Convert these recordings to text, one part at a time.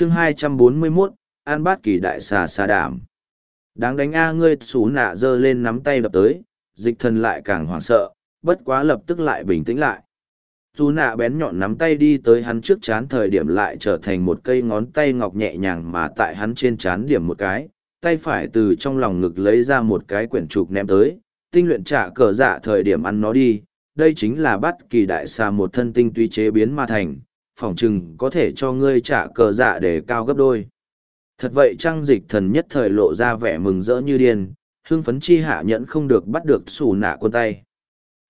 chương 241, An Bát Kỳ Đại Xà Xà Đảm. Đáng đánh A ngươi xú nạ dơ lên nắm tay đập tới, dịch thần lại càng hoảng sợ, bất quá lập tức lại bình tĩnh lại. Xú nạ bén nhọn nắm tay đi tới hắn trước chán thời điểm lại trở thành một cây ngón tay ngọc nhẹ nhàng mà tại hắn trên chán điểm một cái, tay phải từ trong lòng ngực lấy ra một cái quyển trục ném tới, tinh luyện trả cờ dạ thời điểm ăn nó đi, đây chính là bắt kỳ đại xà một thân tinh tuy chế biến ma thành, phỏng chừng có thể cho ngươi trả cờ dạ để cao gấp đôi. Thật vậy trăng dịch thần nhất thời lộ ra vẻ mừng rỡ như điên, hưng phấn chi hạ nhẫn không được bắt được xù nạ quân tay.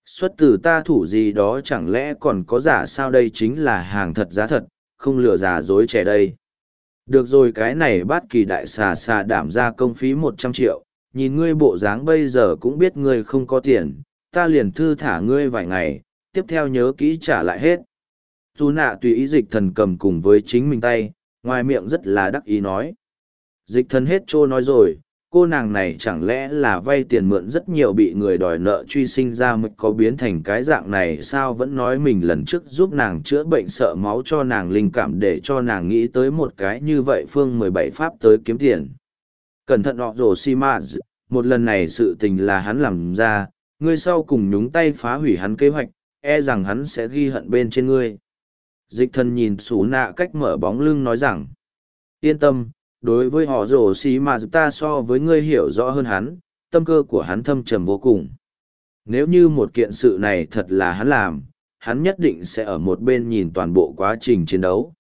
Xuất từ ta thủ gì đó chẳng lẽ còn có giả sao đây chính là hàng thật giá thật, không lừa giả dối trẻ đây. Được rồi cái này bát kỳ đại xà xà đảm ra công phí một trăm triệu, nhìn ngươi bộ dáng bây giờ cũng biết ngươi không có tiền, ta liền thư thả ngươi vài ngày, tiếp theo nhớ kỹ trả lại hết. Dù nạ tùy ý dịch thần cầm cùng với chính mình tay, ngoài miệng rất là đắc ý nói. Dịch thần hết trô nói rồi, cô nàng này chẳng lẽ là vay tiền mượn rất nhiều bị người đòi nợ truy sinh ra mới có biến thành cái dạng này sao vẫn nói mình lần trước giúp nàng chữa bệnh sợ máu cho nàng linh cảm để cho nàng nghĩ tới một cái như vậy phương mười bảy pháp tới kiếm tiền. Cẩn thận họ rồ si ma một lần này sự tình là hắn làm ra, ngươi sau cùng nhúng tay phá hủy hắn kế hoạch, e rằng hắn sẽ ghi hận bên trên ngươi. Dịch thần nhìn xù nạ cách mở bóng lưng nói rằng, yên tâm, đối với họ rổ xì mà ta so với ngươi hiểu rõ hơn hắn, tâm cơ của hắn thâm trầm vô cùng. Nếu như một kiện sự này thật là hắn làm, hắn nhất định sẽ ở một bên nhìn toàn bộ quá trình chiến đấu.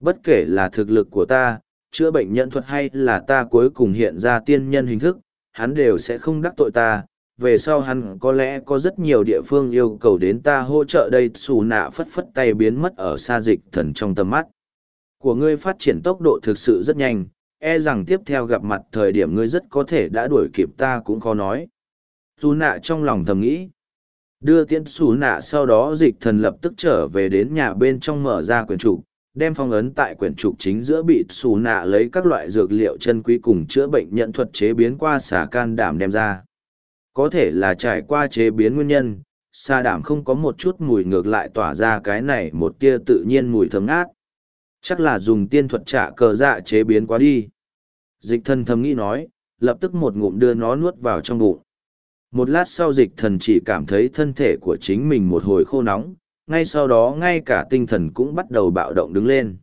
Bất kể là thực lực của ta, chữa bệnh nhân thuật hay là ta cuối cùng hiện ra tiên nhân hình thức, hắn đều sẽ không đắc tội ta. Về sau hắn có lẽ có rất nhiều địa phương yêu cầu đến ta hỗ trợ đây xù nạ phất phất tay biến mất ở xa dịch thần trong tầm mắt của ngươi phát triển tốc độ thực sự rất nhanh, e rằng tiếp theo gặp mặt thời điểm ngươi rất có thể đã đuổi kịp ta cũng khó nói. xù nạ trong lòng thầm nghĩ. Đưa tiễn xù nạ sau đó dịch thần lập tức trở về đến nhà bên trong mở ra quyển trục, đem phong ấn tại quyển trục chính giữa bị xù nạ lấy các loại dược liệu chân quý cùng chữa bệnh nhận thuật chế biến qua xả can đảm đem ra. Có thể là trải qua chế biến nguyên nhân, sa đảm không có một chút mùi ngược lại tỏa ra cái này một tia tự nhiên mùi thấm ngát. Chắc là dùng tiên thuật trả cờ dạ chế biến quá đi. Dịch thần thầm nghĩ nói, lập tức một ngụm đưa nó nuốt vào trong bụng. Một lát sau dịch thần chỉ cảm thấy thân thể của chính mình một hồi khô nóng, ngay sau đó ngay cả tinh thần cũng bắt đầu bạo động đứng lên.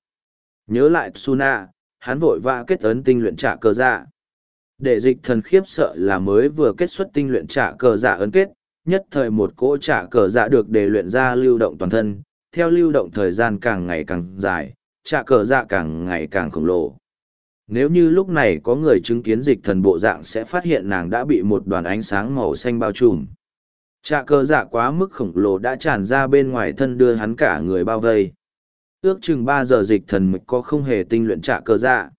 Nhớ lại suna hắn vội vã kết ấn tinh luyện trả cờ dạ. Để dịch thần khiếp sợ là mới vừa kết xuất tinh luyện trả cờ dạ ấn kết, nhất thời một cỗ trả cờ dạ được để luyện ra lưu động toàn thân, theo lưu động thời gian càng ngày càng dài, trả cờ dạ càng ngày càng khổng lồ. Nếu như lúc này có người chứng kiến dịch thần bộ dạng sẽ phát hiện nàng đã bị một đoàn ánh sáng màu xanh bao trùm. Trạ cờ dạ quá mức khổng lồ đã tràn ra bên ngoài thân đưa hắn cả người bao vây. Ước chừng ba giờ dịch thần mịch có không hề tinh luyện trạ cờ dạ.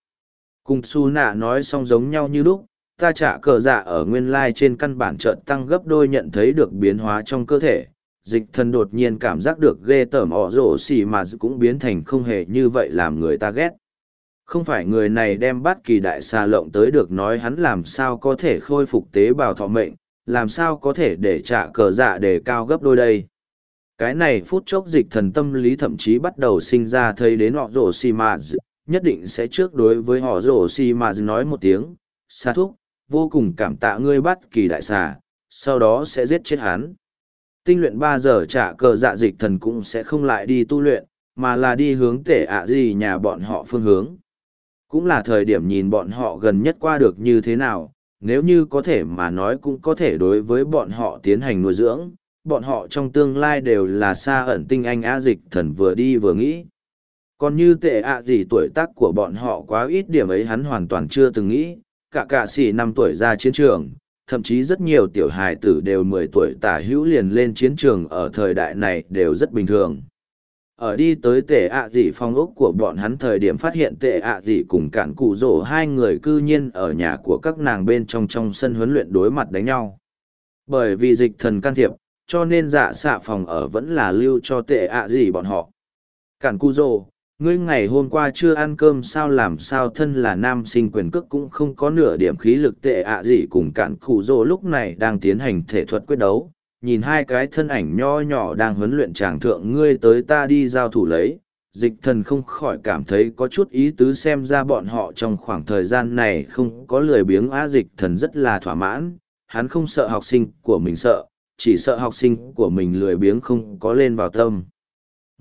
Cùng su nạ nói xong giống nhau như lúc, ta trả cờ dạ ở nguyên lai trên căn bản trợn tăng gấp đôi nhận thấy được biến hóa trong cơ thể, dịch thần đột nhiên cảm giác được ghê tởm ỏ rổ xì mà cũng biến thành không hề như vậy làm người ta ghét. Không phải người này đem bắt kỳ đại xà lộng tới được nói hắn làm sao có thể khôi phục tế bào thọ mệnh làm sao có thể để trả cờ dạ để cao gấp đôi đây. Cái này phút chốc dịch thần tâm lý thậm chí bắt đầu sinh ra thấy đến ỏ rổ xì mà nhất định sẽ trước đối với họ rổ xì mà nói một tiếng xa thúc vô cùng cảm tạ ngươi bắt kỳ đại xà sau đó sẽ giết chết hắn tinh luyện ba giờ trả cờ dạ dịch thần cũng sẽ không lại đi tu luyện, mà là đi hướng tể ạ gì nhà bọn họ phương hướng. Cũng là thời điểm nhìn bọn họ gần nhất qua được như thế nào, nếu như có thể mà nói cũng có thể đối với bọn họ tiến hành nuôi dưỡng, bọn họ trong tương lai đều là xa ẩn tinh anh á dịch thần vừa đi vừa nghĩ. Còn như tệ ạ gì tuổi tác của bọn họ quá ít điểm ấy hắn hoàn toàn chưa từng nghĩ, cả cả xỉ năm tuổi ra chiến trường, thậm chí rất nhiều tiểu hài tử đều mười tuổi tả hữu liền lên chiến trường ở thời đại này đều rất bình thường. Ở đi tới tệ ạ dị phong ốc của bọn hắn thời điểm phát hiện tệ ạ dị cùng cản cụ rổ hai người cư nhiên ở nhà của các nàng bên trong trong sân huấn luyện đối mặt đánh nhau. Bởi vì dịch thần can thiệp, cho nên dạ xạ phòng ở vẫn là lưu cho tệ ạ dị bọn họ. Cản cụ rổ, ngươi ngày hôm qua chưa ăn cơm sao làm sao thân là nam sinh quyền cước cũng không có nửa điểm khí lực tệ ạ gì cùng cạn cụ rô lúc này đang tiến hành thể thuật quyết đấu. Nhìn hai cái thân ảnh nho nhỏ đang huấn luyện tràng thượng ngươi tới ta đi giao thủ lấy. Dịch thần không khỏi cảm thấy có chút ý tứ xem ra bọn họ trong khoảng thời gian này không có lười biếng á dịch thần rất là thỏa mãn, hắn không sợ học sinh của mình sợ, chỉ sợ học sinh của mình lười biếng không có lên vào tâm.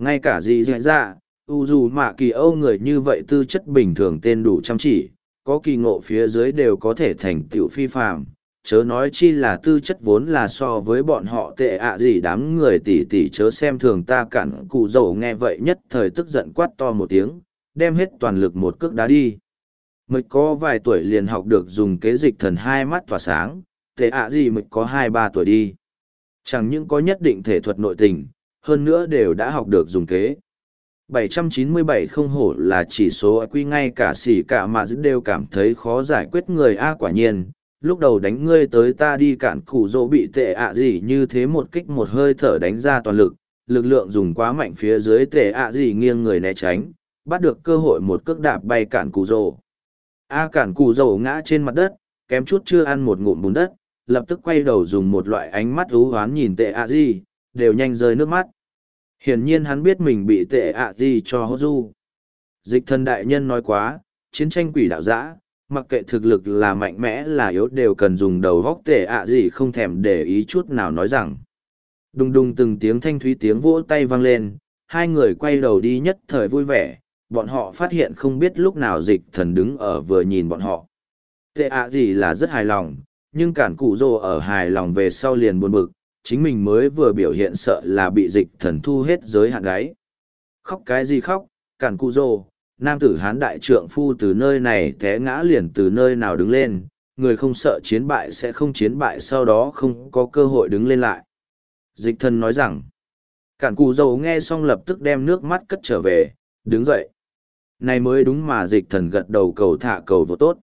Ngay cả gì dạy ra, u dù mạ kỳ âu người như vậy tư chất bình thường tên đủ chăm chỉ, có kỳ ngộ phía dưới đều có thể thành tựu phi phạm chớ nói chi là tư chất vốn là so với bọn họ tệ ạ gì đám người tỉ tỉ chớ xem thường ta cản cụ dầu nghe vậy nhất thời tức giận quát to một tiếng đem hết toàn lực một cước đá đi. Mịch có vài tuổi liền học được dùng kế dịch thần hai mắt tỏa sáng tệ ạ gì mịch có hai ba tuổi đi. Chẳng những có nhất định thể thuật nội tình hơn nữa đều đã học được dùng kế. 797 không hổ là chỉ số quy ngay cả xỉ cả mà đều cảm thấy khó giải quyết người A quả nhiên, lúc đầu đánh ngươi tới ta đi cản củ dỗ bị tệ ạ gì như thế một kích một hơi thở đánh ra toàn lực, lực lượng dùng quá mạnh phía dưới tệ ạ gì nghiêng người né tránh, bắt được cơ hội một cước đạp bay cản củ dỗ. A cản củ dỗ ngã trên mặt đất, kém chút chưa ăn một ngụm bùn đất, lập tức quay đầu dùng một loại ánh mắt hú hoán nhìn tệ ạ gì, đều nhanh rơi nước mắt. Hiển nhiên hắn biết mình bị tệ ạ gì cho hốt du. Dịch thần đại nhân nói quá, chiến tranh quỷ đạo giã, mặc kệ thực lực là mạnh mẽ là yếu đều cần dùng đầu góc tệ ạ gì không thèm để ý chút nào nói rằng. Đùng đùng từng tiếng thanh thúy tiếng vỗ tay vang lên, hai người quay đầu đi nhất thời vui vẻ, bọn họ phát hiện không biết lúc nào dịch thần đứng ở vừa nhìn bọn họ. Tệ ạ gì là rất hài lòng, nhưng cản cụ rồ ở hài lòng về sau liền buồn bực, chính mình mới vừa biểu hiện sợ là bị dịch thần thu hết giới hạn gáy. Khóc cái gì khóc, cản cụ rồ, nam tử hán đại trượng phu từ nơi này té ngã liền từ nơi nào đứng lên, người không sợ chiến bại sẽ không chiến bại sau đó không có cơ hội đứng lên lại. Dịch thần nói rằng, cản cụ rồ nghe xong lập tức đem nước mắt cất trở về, đứng dậy. Này mới đúng mà dịch thần gật đầu cầu thả cầu vô tốt.